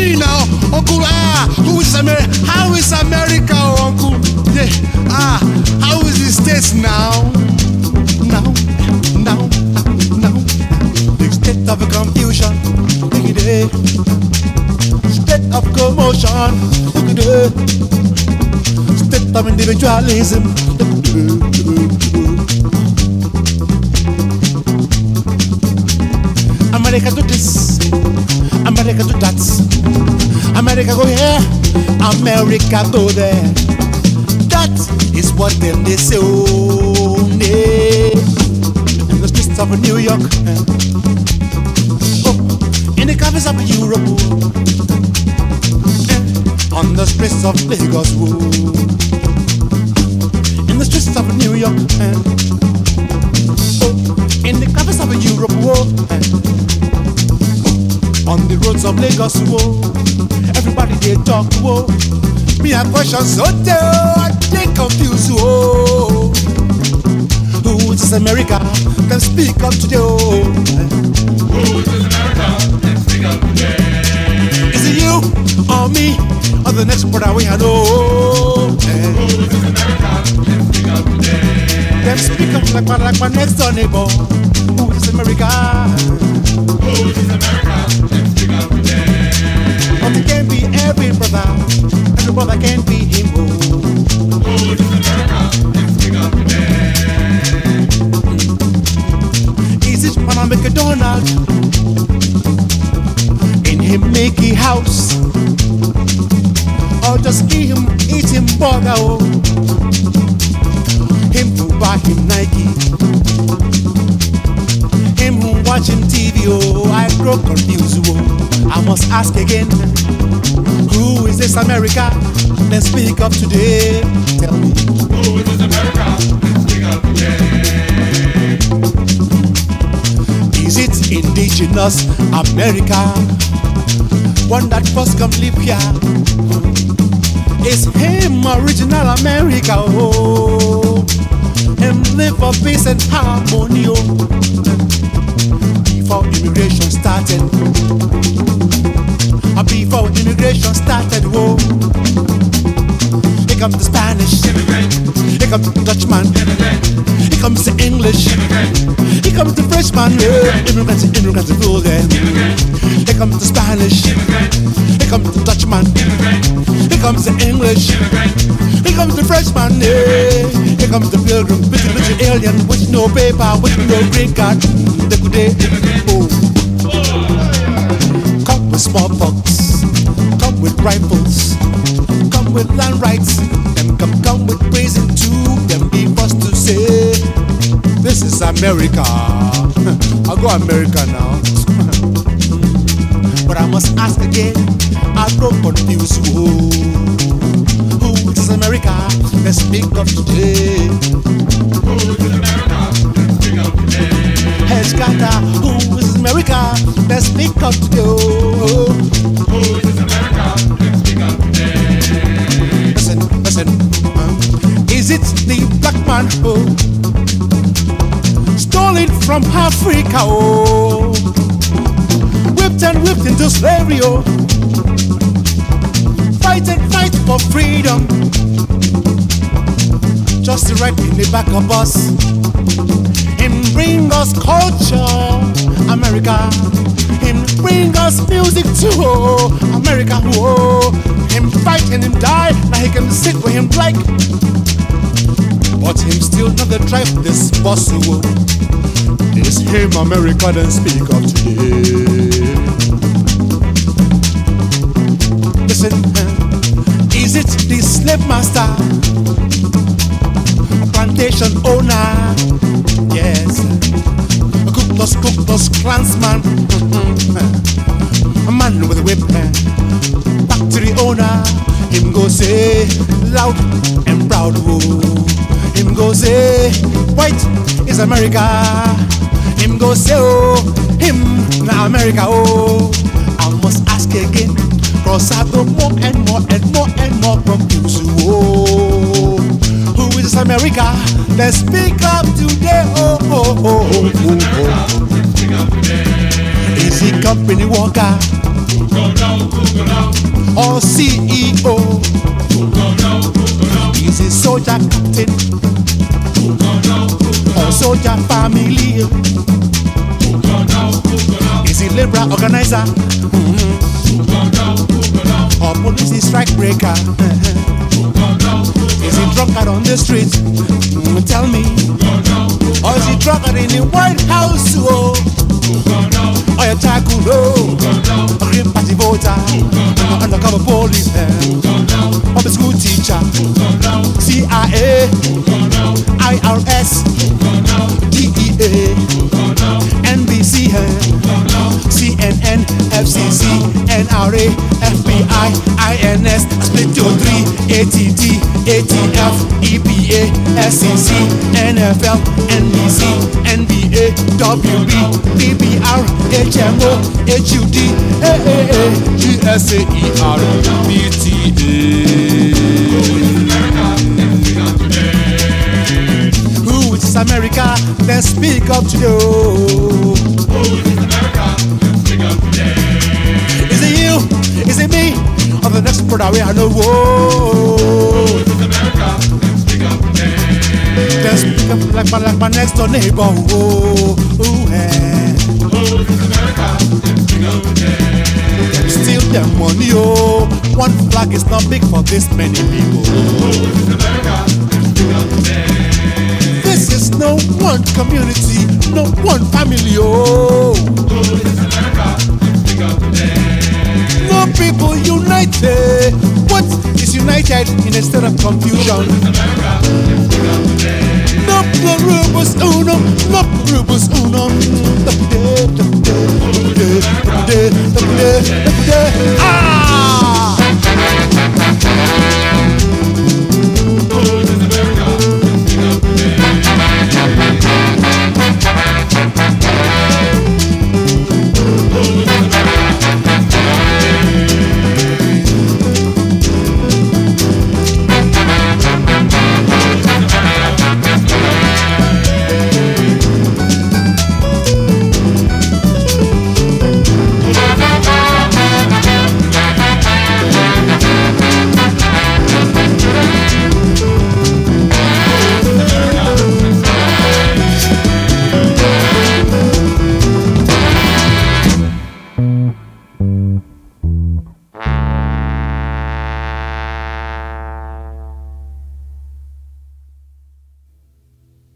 me now, Uncle. Ah, who is America? How is America, Uncle? Yeah. Ah, how is the States now? Now, now, now. The state of confusion, take it. State of commotion, take it. State of individualism, America go there. That is what them they say, oh, nay. In the streets of New York, eh. oh, in the cafes of Europe, oh, on the streets of Lagos, oh, in the streets of New York, eh. oh, in the cafes of Europe, oh, on the roads of Lagos, oh. Everybody they talk, oh. Me a question so tell, I they confused, oh. Who is America? Them speak up today, oh. Who is America? Let's speak up today. Is it you or me or the next brother we know? Eh. Who is America? Let's speak up today. Them speak up like my, like my next door neighbor. Who is America? Who is America? Let's speak up today. Can't be him. Oh. Who is America? Let's speak up today. Is it when I make a Donald? In him make a house? Or just eat him, eat him burger? Oh. Him who buy him Nike. Him who watch him TV. Oh, I grow confused. Oh. I must ask again. Who is this America? Let's speak up today. Tell me. Who is this America? Let's speak up today. Is it indigenous America? One that first come live here. It's him original America. Oh, him live for peace and harmony. Oh, before immigration started. Uh, Before immigration started. Whoa. Here comes the Spanish. immigrant. Here comes the Dutchman. immigrant. Here comes the English. immigrant. Here comes the Frenchman. Yeah. Immigrants, immigrants, full them. Here comes the Spanish. Here comes the Dutchman. Here comes the English. Here comes the Frenchman. Yeah. Here comes the pilgrim, with the alien with no paper, with no green card. They could they, oh. Come with smallpox. Come with rifles. Come with land rights. Them come come with praising too. Them be first to say, This is America. I'll go America now. but I must ask again. I grow confused. Who, who is America? Let's speak of today. Who is America? Let's speak up today. Who is America? Let's speak of today. Black man who stole it from Africa? Oh, whipped and whipped into slavery. Oh, fight and fight for freedom. Just the right in the back of us. Him bring us culture, America. Him bring us music too, oh, America. Whoa. Him fight and him die, now he can sit where him like. But him still not the tribe this possible. It's him, America, then speak of today. Listen, is it the slave master? plantation owner. Yes. A Ku Klux Ku Klux Klansman. A man with a whip. Factory owner. Him go say loud and proud. Whoa. Go say white is America. Him go say oh him na America oh. I must ask again. Cause I go more and more and more and more confused. Whoa. Oh. Who is America? Let's speak up today. Oh, oh, oh, oh, oh, oh. Let's speak up today. Is he company worker Who go know? Who go know? or CEO? Who go know? Who go know? Is he soldier captain or soldier family? Is he labor organizer know? or police strike breaker? Is he drunkard on the street? Tell me. Or is he drunkard in the White House? Oh, know? or a tycoon? Who go know? a green party voter, undercover policeman. Public school teacher? CIA? IRS? DEA? NBC? CNN, FCC, NRA, FBI, INS, Split 3, ATT, ATF, EPA, SEC, NFL, NBC, WB, BBR, HMO, HUD, AAA, GSAER, BTA. Who is America? Then speak up to you. Is it you? Is it me? Or the next brother we are no whoa. Then speak up like my, like my next door neighbor. Whoa, ooh, eh. Them steal their money, oh. One flag is not big for this many people. Oh, This is no one community, no one family, oh. oh this America, No people is united in a state of confusion. No rubus uno, no rubus uno. Ah!